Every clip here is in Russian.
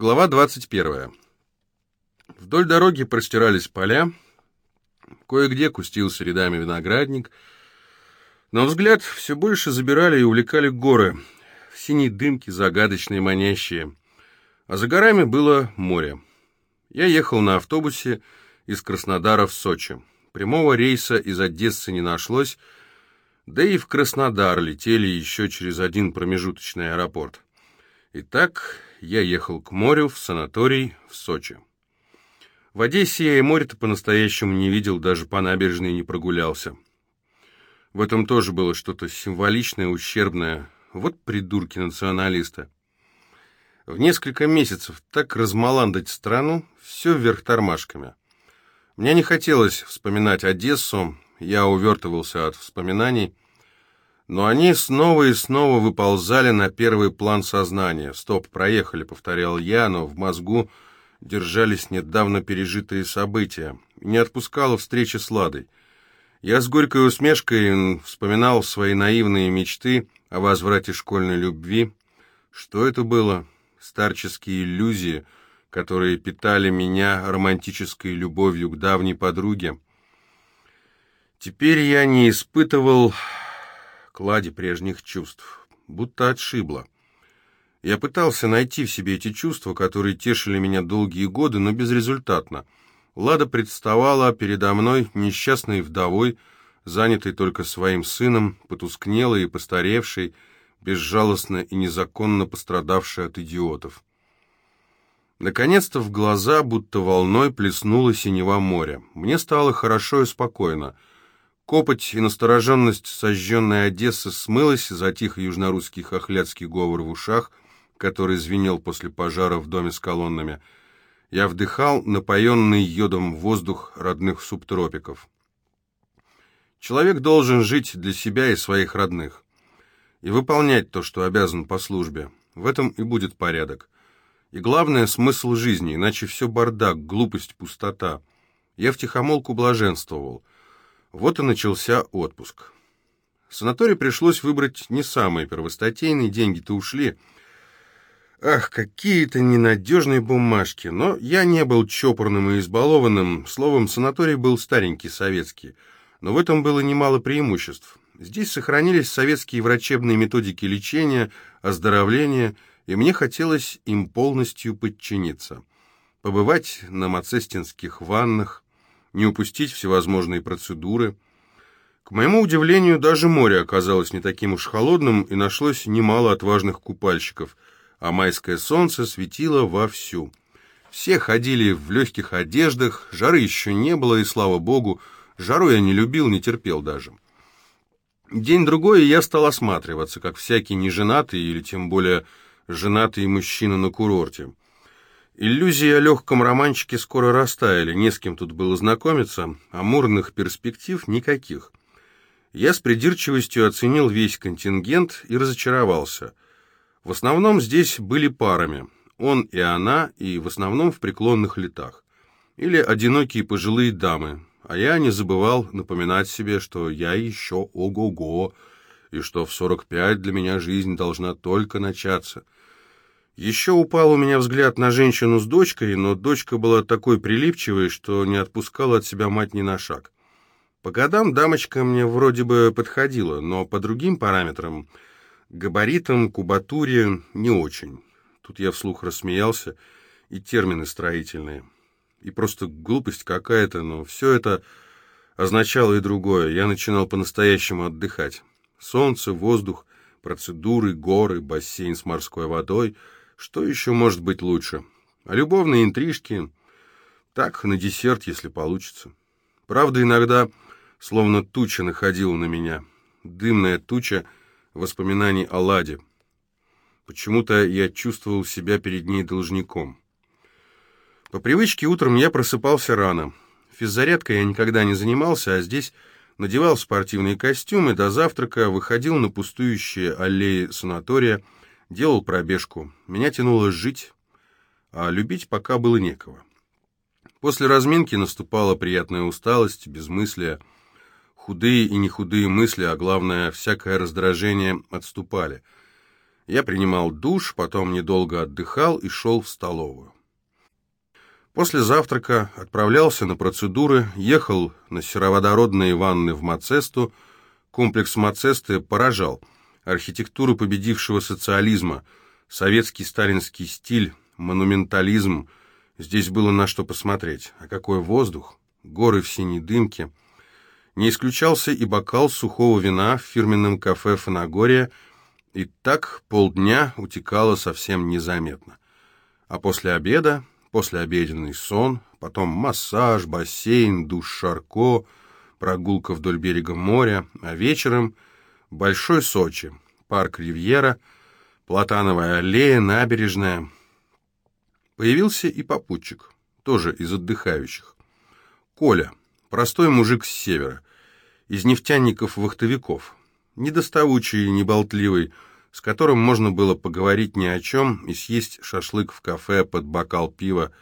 Глава 21. Вдоль дороги простирались поля, кое-где кустился рядами виноградник, но взгляд все больше забирали и увлекали горы, в синей дымке загадочные манящие, а за горами было море. Я ехал на автобусе из Краснодара в Сочи. Прямого рейса из Одессы не нашлось, да и в Краснодар летели еще через один промежуточный аэропорт. Итак, я ехал к морю, в санаторий, в Сочи. В Одессе я и море-то по-настоящему не видел, даже по набережной не прогулялся. В этом тоже было что-то символичное, ущербное. Вот придурки-националисты. В несколько месяцев так размаландать страну, все вверх тормашками. Мне не хотелось вспоминать Одессу, я увертывался от вспоминаний, но они снова и снова выползали на первый план сознания. «Стоп, проехали», — повторял я, но в мозгу держались недавно пережитые события. Не отпускала встреча с Ладой. Я с горькой усмешкой вспоминал свои наивные мечты о возврате школьной любви. Что это было? Старческие иллюзии, которые питали меня романтической любовью к давней подруге. Теперь я не испытывал кладе прежних чувств, будто отшибло. Я пытался найти в себе эти чувства, которые тешили меня долгие годы, но безрезультатно. Лада представала передо мной несчастной вдовой, занятой только своим сыном, потускнелой и постаревшей, безжалостно и незаконно пострадавшей от идиотов. Наконец-то в глаза, будто волной, плеснуло синева моря. Мне стало хорошо и спокойно — Копоть и настороженность сожженной Одессы смылась, затих южнорусский хохлядский говор в ушах, который звенел после пожара в доме с колоннами. Я вдыхал напоенный йодом воздух родных субтропиков. Человек должен жить для себя и своих родных. И выполнять то, что обязан по службе. В этом и будет порядок. И главное — смысл жизни, иначе все бардак, глупость, пустота. Я втихомолку блаженствовал — вот и начался отпуск. Санаторий пришлось выбрать не самые первостатейные, деньги-то ушли. Ах, какие-то ненадежные бумажки. Но я не был чопорным и избалованным. Словом, санаторий был старенький, советский. Но в этом было немало преимуществ. Здесь сохранились советские врачебные методики лечения, оздоровления, и мне хотелось им полностью подчиниться. Побывать на мацестинских ваннах, не упустить всевозможные процедуры. К моему удивлению, даже море оказалось не таким уж холодным, и нашлось немало отважных купальщиков, а майское солнце светило вовсю. Все ходили в легких одеждах, жары еще не было, и, слава богу, жару я не любил, не терпел даже. День-другой я стал осматриваться, как всякий неженатый или тем более женатый мужчина на курорте. Иллюзии о легком романчике скоро растаяли, не с кем тут было знакомиться, амурных перспектив никаких. Я с придирчивостью оценил весь контингент и разочаровался. В основном здесь были парами, он и она, и в основном в преклонных летах. Или одинокие пожилые дамы, а я не забывал напоминать себе, что я еще ого-го, и что в 45 для меня жизнь должна только начаться — еще упал у меня взгляд на женщину с дочкой, но дочка была такой прилипчивой, что не отпускала от себя мать ни на шаг. По годам дамочка мне вроде бы подходила, но по другим параметрам, габаритам, кубатуре, не очень. Тут я вслух рассмеялся, и термины строительные. И просто глупость какая-то, но все это означало и другое. Я начинал по-настоящему отдыхать. Солнце, воздух, процедуры, горы, бассейн с морской водой — что еще может быть лучше? А любовные интрижки... Так, на десерт, если получится. Правда, иногда словно туча находила на меня. Дымная туча воспоминаний о Ладе. Почему-то я чувствовал себя перед ней должником. По привычке утром я просыпался рано. Физзарядкой я никогда не занимался, а здесь надевал спортивные костюмы, до завтрака выходил на пустующие аллеи санатория, делал пробежку. Меня тянуло жить, а любить пока было некого. После разминки наступала приятная усталость, безмыслие. Худые и нехудые мысли, а главное, всякое раздражение отступали. Я принимал душ, потом недолго отдыхал и шел в столовую. После завтрака отправлялся на процедуры, ехал на сероводородные ванны в Мацесту. Комплекс Мацесты поражал. Архитектура победившего социализма, советский сталинский стиль, монументализм. Здесь было на что посмотреть. А какой воздух! Горы в синей дымке. Не исключался и бокал сухого вина в фирменном кафе «Фанагория», и так полдня утекало совсем незаметно. А после обеда послеобеденный сон, потом массаж, бассейн, душ Шарко, прогулка вдоль берега моря, а вечером Большой Сочи, парк Ривьера, Платановая аллея, набережная. Появился и попутчик, тоже из отдыхающих. Коля, простой мужик с севера, из нефтяников-вахтовиков, недоставучий, неболтливый, с которым можно было поговорить ни о чем и съесть шашлык в кафе под бокал пива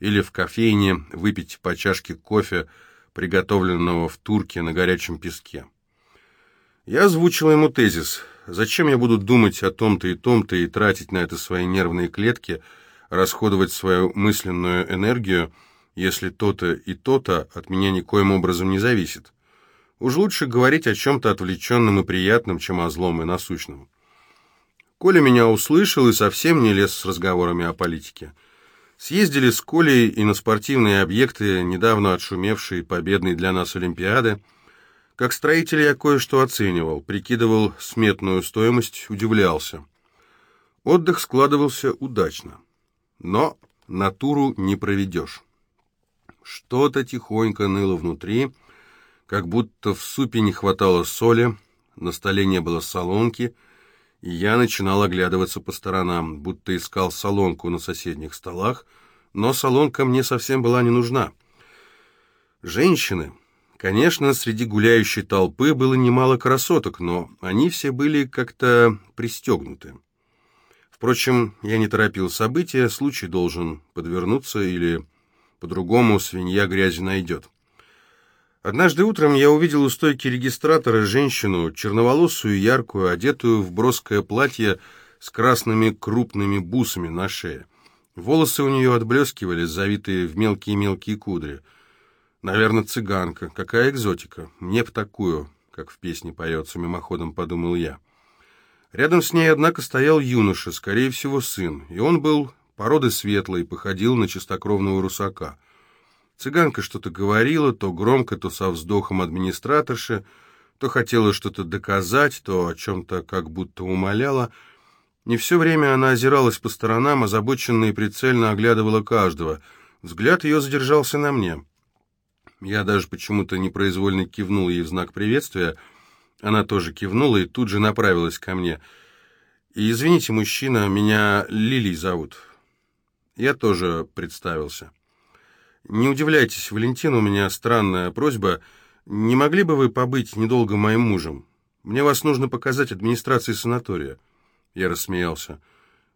или в кофейне выпить по чашке кофе, приготовленного в турке на горячем песке. Я озвучил ему тезис. Зачем я буду думать о том-то и том-то и тратить на это свои нервные клетки, расходовать свою мысленную энергию, если то-то и то-то от меня никоим образом не зависит? Уж лучше говорить о чем-то отвлеченном и приятном, чем о злом и насущном. Коля меня услышал и совсем не лез с разговорами о политике. Съездили с Колей и на спортивные объекты, недавно отшумевшие победной для нас Олимпиады. Как строитель я кое-что оценивал, прикидывал сметную стоимость, удивлялся. Отдых складывался удачно. Но натуру не проведешь. Что-то тихонько ныло внутри, как будто в супе не хватало соли, на столе не было солонки — и я начинал оглядываться по сторонам, будто искал солонку на соседних столах, но солонка мне совсем была не нужна. Женщины. Конечно, среди гуляющей толпы было немало красоток, но они все были как-то пристегнуты. Впрочем, я не торопил события, случай должен подвернуться или по-другому свинья грязи найдет. Однажды утром я увидел у стойки регистратора женщину, черноволосую, яркую, одетую в броское платье с красными крупными бусами на шее. Волосы у нее отблескивали, завитые в мелкие-мелкие кудри. Наверное, цыганка. Какая экзотика. Мне в такую, как в песне поется, мимоходом подумал я. Рядом с ней, однако, стоял юноша, скорее всего, сын, и он был породы светлой, походил на чистокровного русака — Цыганка что-то говорила, то громко, то со вздохом администраторши, то хотела что-то доказать, то о чем-то как будто умоляла. Не все время она озиралась по сторонам, озабоченно и прицельно оглядывала каждого. Взгляд ее задержался на мне. Я даже почему-то непроизвольно кивнул ей в знак приветствия. Она тоже кивнула и тут же направилась ко мне. И, «Извините, мужчина, меня Лилий зовут». Я тоже представился. «Не удивляйтесь, Валентин, у меня странная просьба. Не могли бы вы побыть недолго моим мужем? Мне вас нужно показать администрации санатория». Я рассмеялся.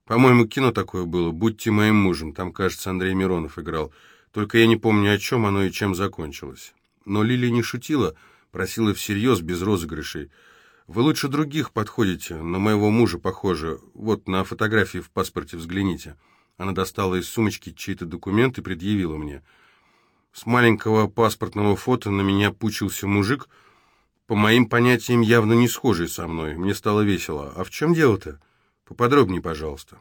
«По-моему, кино такое было. Будьте моим мужем. Там, кажется, Андрей Миронов играл. Только я не помню, о чем оно и чем закончилось». Но Лилия не шутила, просила всерьез, без розыгрышей. «Вы лучше других подходите, на моего мужа похоже. Вот, на фотографии в паспорте взгляните». Она достала из сумочки чей-то документ и предъявила мне. С маленького паспортного фото на меня пучился мужик, по моим понятиям, явно не схожий со мной. Мне стало весело. «А в чем дело-то? Поподробнее, пожалуйста».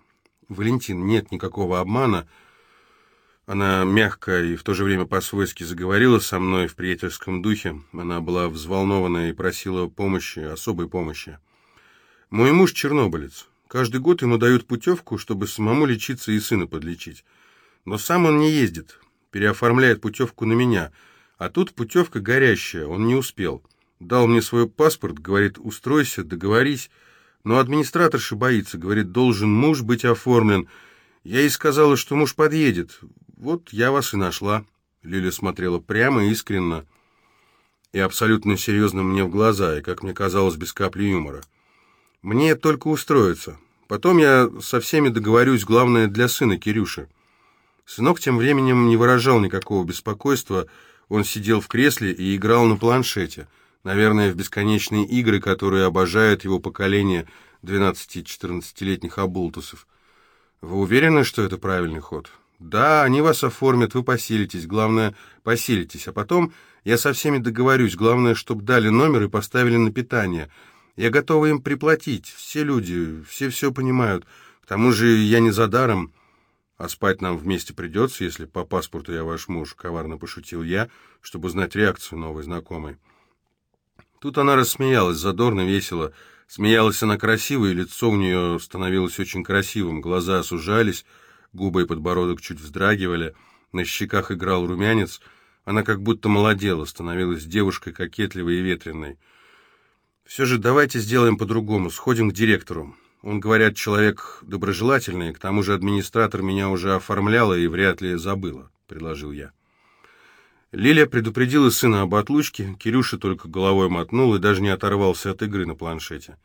«Валентин, нет никакого обмана». Она мягко и в то же время по-свойски заговорила со мной в приятельском духе. Она была взволнована и просила помощи, особой помощи. «Мой муж чернобылец. Каждый год ему дают путевку, чтобы самому лечиться и сына подлечить. Но сам он не ездит переоформляет путевку на меня. А тут путевка горящая, он не успел. Дал мне свой паспорт, говорит, устройся, договорись. Но администраторша боится, говорит, должен муж быть оформлен. Я ей сказала, что муж подъедет. Вот я вас и нашла. Лиля смотрела прямо, искренно и абсолютно серьезно мне в глаза, и, как мне казалось, без капли юмора. Мне только устроиться. Потом я со всеми договорюсь, главное, для сына Кирюши. Сынок тем временем не выражал никакого беспокойства, он сидел в кресле и играл на планшете, наверное, в бесконечные игры, которые обожают его поколение, 12-14-летних оболтусов. Вы уверены, что это правильный ход? Да, они вас оформят, вы поселитесь, главное, поселитесь, а потом я со всеми договорюсь, главное, чтобы дали номер и поставили на питание. Я готова им приплатить, все люди, все все понимают. К тому же я не за даром, а спать нам вместе придется, если по паспорту я ваш муж, коварно пошутил я, чтобы узнать реакцию новой знакомой. Тут она рассмеялась, задорно, весело. Смеялась она красиво, и лицо у нее становилось очень красивым, глаза сужались, губы и подбородок чуть вздрагивали, на щеках играл румянец, она как будто молодела, становилась девушкой кокетливой и ветреной. «Все же давайте сделаем по-другому, сходим к директору. Он, говорят, человек доброжелательный, к тому же администратор меня уже оформляла и вряд ли забыла», — предложил я. Лилия предупредила сына об отлучке, Кирюша только головой мотнул и даже не оторвался от игры на планшете.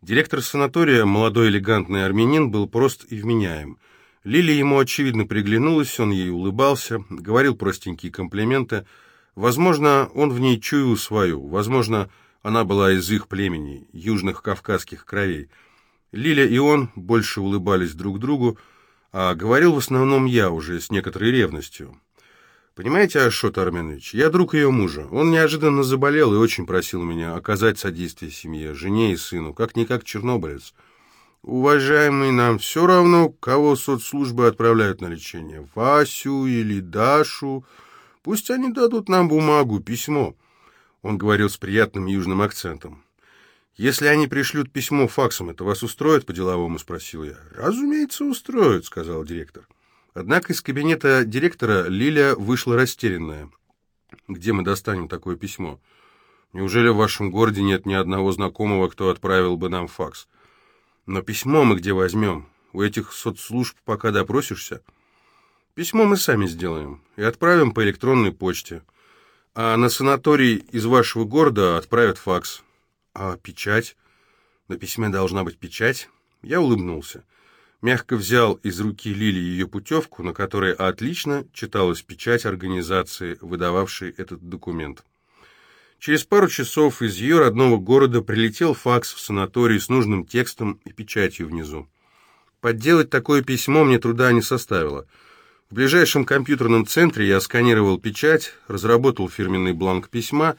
Директор санатория, молодой элегантный армянин, был прост и вменяем. Лилия ему, очевидно, приглянулась, он ей улыбался, говорил простенькие комплименты. Возможно, он в ней чуял свою, возможно, она была из их племени, южных кавказских кровей. Лиля и он больше улыбались друг другу, а говорил в основном я уже с некоторой ревностью. Понимаете, Ашот Арменович, я друг ее мужа. Он неожиданно заболел и очень просил меня оказать содействие семье, жене и сыну, как-никак чернобылец. Уважаемый, нам все равно, кого соцслужбы отправляют на лечение, Васю или Дашу. Пусть они дадут нам бумагу, письмо. Он говорил с приятным южным акцентом. «Если они пришлют письмо факсом, это вас устроит по-деловому?» — спросил я. «Разумеется, устроит», — сказал директор. Однако из кабинета директора Лиля вышла растерянная. «Где мы достанем такое письмо? Неужели в вашем городе нет ни одного знакомого, кто отправил бы нам факс? Но письмо мы где возьмем? У этих соцслужб пока допросишься?» «Письмо мы сами сделаем и отправим по электронной почте. А на санаторий из вашего города отправят факс. А печать? На письме должна быть печать?» Я улыбнулся мягко взял из руки Лили ее путевку, на которой отлично читалась печать организации, выдававшей этот документ. Через пару часов из ее родного города прилетел факс в санаторий с нужным текстом и печатью внизу. Подделать такое письмо мне труда не составило. В ближайшем компьютерном центре я сканировал печать, разработал фирменный бланк письма,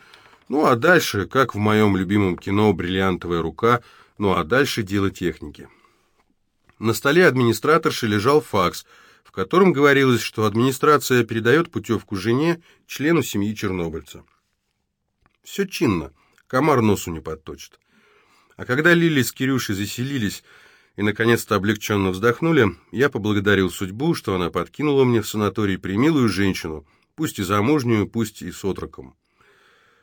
ну а дальше, как в моем любимом кино «Бриллиантовая рука», ну а дальше дело техники. На столе администраторши лежал факс, в котором говорилось, что администрация передает путевку жене, члену семьи чернобыльца. Все чинно, комар носу не подточит. А когда Лили с Кирюшей заселились и наконец-то облегченно вздохнули, я поблагодарил судьбу, что она подкинула мне в санаторий примилую женщину, пусть и замужнюю, пусть и с отроком.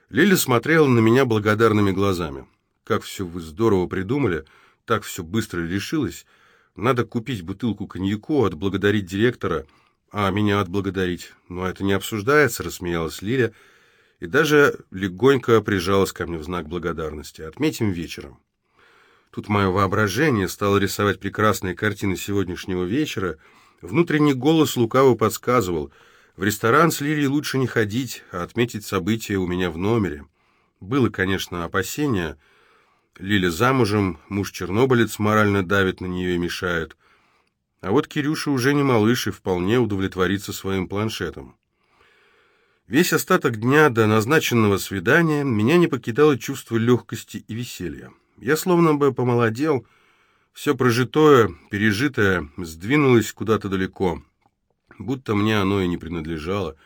Лили смотрела на меня благодарными глазами. «Как все вы здорово придумали, так все быстро решилось», надо купить бутылку коньяку, отблагодарить директора, а меня отблагодарить. Но это не обсуждается, рассмеялась Лиля, и даже легонько прижалась ко мне в знак благодарности. Отметим вечером. Тут мое воображение стало рисовать прекрасные картины сегодняшнего вечера. Внутренний голос лукаво подсказывал. В ресторан с Лилией лучше не ходить, а отметить события у меня в номере. Было, конечно, опасение — Лиля замужем, муж чернобылец морально давит на нее и мешает. А вот Кирюша уже не малыш и вполне удовлетворится своим планшетом. Весь остаток дня до назначенного свидания меня не покидало чувство легкости и веселья. Я словно бы помолодел, все прожитое, пережитое сдвинулось куда-то далеко, будто мне оно и не принадлежало.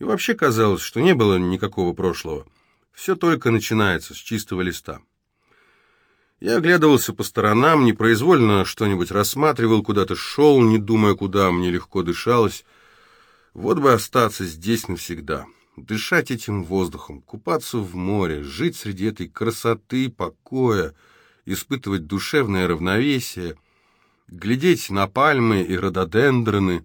И вообще казалось, что не было никакого прошлого. Все только начинается с чистого листа. Я оглядывался по сторонам, непроизвольно что-нибудь рассматривал, куда-то шел, не думая, куда мне легко дышалось. Вот бы остаться здесь навсегда, дышать этим воздухом, купаться в море, жить среди этой красоты, покоя, испытывать душевное равновесие, глядеть на пальмы и рододендроны.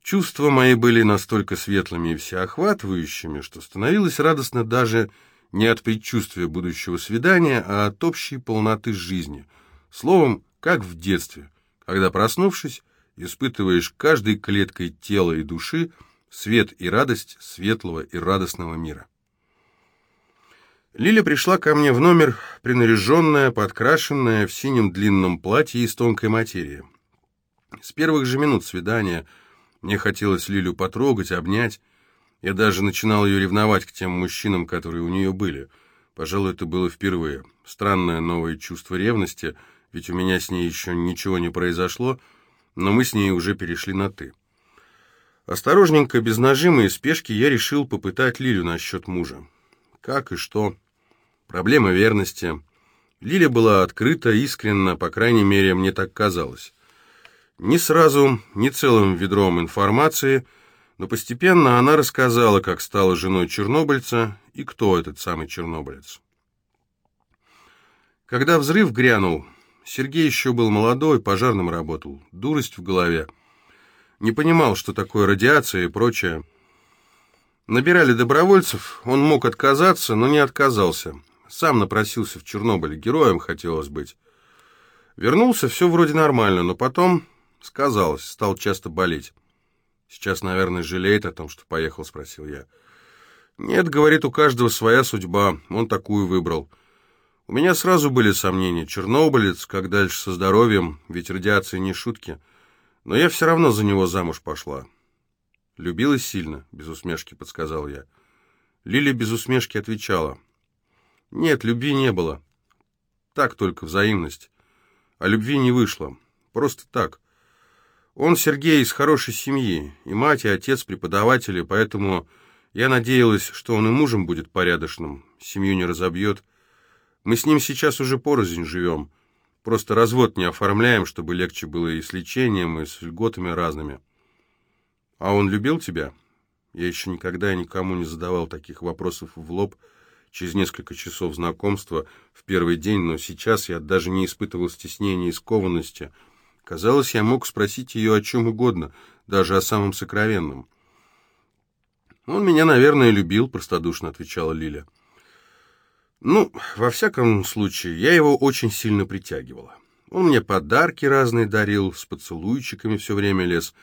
Чувства мои были настолько светлыми и всеохватывающими, что становилось радостно даже не от предчувствия будущего свидания, а от общей полноты жизни. Словом, как в детстве, когда, проснувшись, испытываешь каждой клеткой тела и души свет и радость светлого и радостного мира. Лиля пришла ко мне в номер, принаряженная, подкрашенная, в синем длинном платье из тонкой материи. С первых же минут свидания мне хотелось Лилю потрогать, обнять. Я даже начинал ее ревновать к тем мужчинам, которые у нее были. Пожалуй, это было впервые. Странное новое чувство ревности, ведь у меня с ней еще ничего не произошло, но мы с ней уже перешли на «ты». Осторожненько, без нажима и спешки, я решил попытать Лилю насчет мужа. Как и что. Проблема верности. Лиля была открыта, искренна, по крайней мере, мне так казалось. Не сразу, не целым ведром информации, но постепенно она рассказала, как стала женой чернобыльца и кто этот самый чернобылец. Когда взрыв грянул, Сергей еще был молодой, пожарным работал, дурость в голове. Не понимал, что такое радиация и прочее. Набирали добровольцев, он мог отказаться, но не отказался. Сам напросился в Чернобыль, героем хотелось быть. Вернулся, все вроде нормально, но потом сказалось, стал часто болеть. Сейчас, наверное, жалеет о том, что поехал, спросил я. Нет, говорит, у каждого своя судьба, он такую выбрал. У меня сразу были сомнения, чернобылец, как дальше со здоровьем, ведь радиация не шутки. Но я все равно за него замуж пошла. Любила сильно, без усмешки подсказал я. Лиля без усмешки отвечала. Нет, любви не было. Так только взаимность. А любви не вышло. Просто так. Он, Сергей, из хорошей семьи, и мать, и отец преподаватели, поэтому я надеялась, что он и мужем будет порядочным, семью не разобьет. Мы с ним сейчас уже порознь живем. Просто развод не оформляем, чтобы легче было и с лечением, и с льготами разными. А он любил тебя? Я еще никогда никому не задавал таких вопросов в лоб, — через несколько часов знакомства в первый день, но сейчас я даже не испытывал стеснения и скованности. Казалось, я мог спросить ее о чем угодно, даже о самом сокровенном. «Он меня, наверное, любил», — простодушно отвечала Лиля. «Ну, во всяком случае, я его очень сильно притягивала. Он мне подарки разные дарил, с поцелуйчиками все время лез,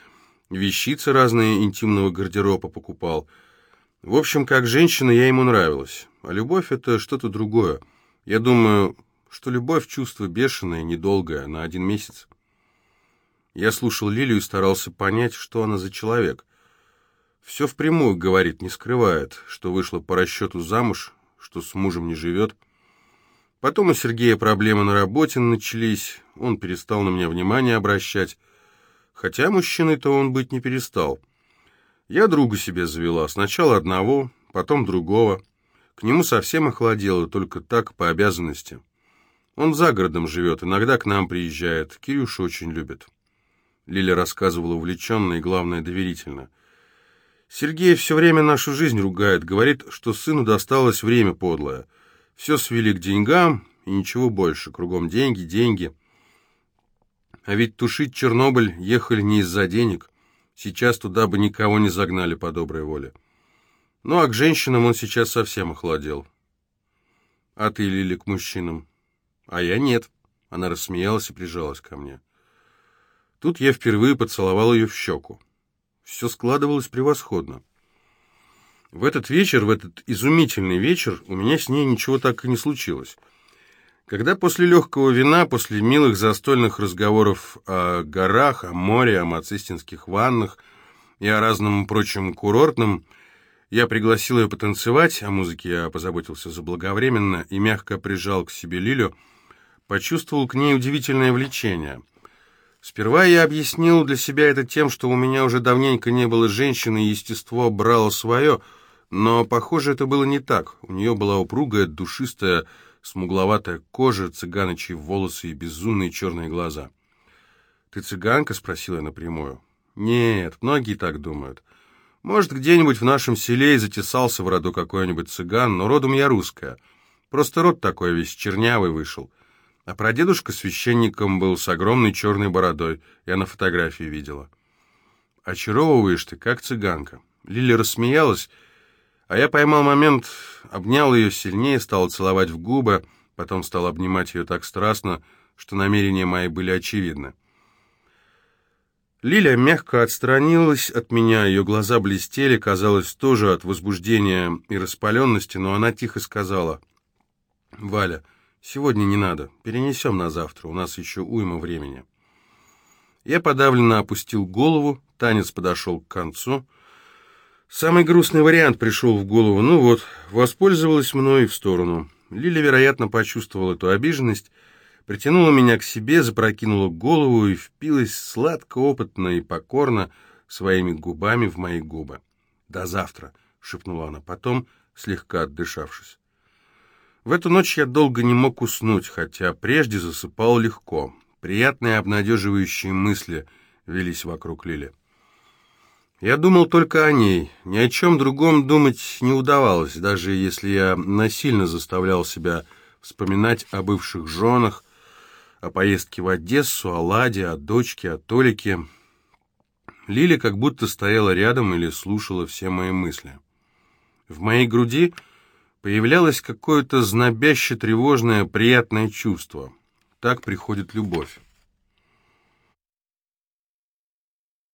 вещицы разные интимного гардероба покупал». В общем, как женщина я ему нравилась, а любовь — это что-то другое. Я думаю, что любовь — чувство бешеное, недолгое, на один месяц. Я слушал Лилию и старался понять, что она за человек. Все впрямую говорит, не скрывает, что вышла по расчету замуж, что с мужем не живет. Потом у Сергея проблемы на работе начались, он перестал на меня внимание обращать, хотя мужчиной-то он быть не перестал. Я друга себе завела, сначала одного, потом другого. К нему совсем охладело, только так, по обязанности. Он за городом живет, иногда к нам приезжает. Кирюша очень любит. Лиля рассказывала увлеченно и, главное, доверительно. Сергей все время нашу жизнь ругает, говорит, что сыну досталось время подлое. Все свели к деньгам и ничего больше, кругом деньги, деньги. А ведь тушить Чернобыль ехали не из-за денег. Сейчас туда бы никого не загнали по доброй воле. Ну а к женщинам он сейчас совсем охладел. А ты, Лили, к мужчинам? А я нет. Она рассмеялась и прижалась ко мне. Тут я впервые поцеловал ее в щеку. Все складывалось превосходно. В этот вечер, в этот изумительный вечер, у меня с ней ничего так и не случилось. Когда после легкого вина, после милых застольных разговоров о горах, о море, о мацистинских ваннах и о разном прочем курортном, я пригласил ее потанцевать, о музыке я позаботился заблаговременно и мягко прижал к себе Лилю, почувствовал к ней удивительное влечение. Сперва я объяснил для себя это тем, что у меня уже давненько не было женщины, и естество брало свое, но, похоже, это было не так. У нее была упругая, душистая, смугловатая кожа, цыганочьи волосы и безумные черные глаза. «Ты цыганка?» — спросила я напрямую. «Нет, многие так думают. Может, где-нибудь в нашем селе и затесался в роду какой-нибудь цыган, но родом я русская. Просто род такой весь чернявый вышел. А прадедушка священником был с огромной черной бородой. Я на фотографии видела. Очаровываешь ты, как цыганка». Лиля рассмеялась, а я поймал момент, обнял ее сильнее, стал целовать в губы, потом стал обнимать ее так страстно, что намерения мои были очевидны. Лиля мягко отстранилась от меня, ее глаза блестели, казалось, тоже от возбуждения и распаленности, но она тихо сказала, Валя, сегодня не надо, перенесем на завтра, у нас еще уйма времени. Я подавленно опустил голову, танец подошел к концу. Самый грустный вариант пришел в голову. Ну вот, воспользовалась мной в сторону. Лиля, вероятно, почувствовала эту обиженность, притянула меня к себе, запрокинула голову и впилась сладко, опытно и покорно своими губами в мои губы. «До завтра», — шепнула она потом, слегка отдышавшись. В эту ночь я долго не мог уснуть, хотя прежде засыпал легко. Приятные обнадеживающие мысли велись вокруг Лили. Я думал только о ней, ни о чем другом думать не удавалось, даже если я насильно заставлял себя вспоминать о бывших женах, о поездке в Одессу, о Ладе, о дочке, о Толике. Лиля как будто стояла рядом или слушала все мои мысли. В моей груди появлялось какое-то знобяще тревожное приятное чувство. Так приходит любовь.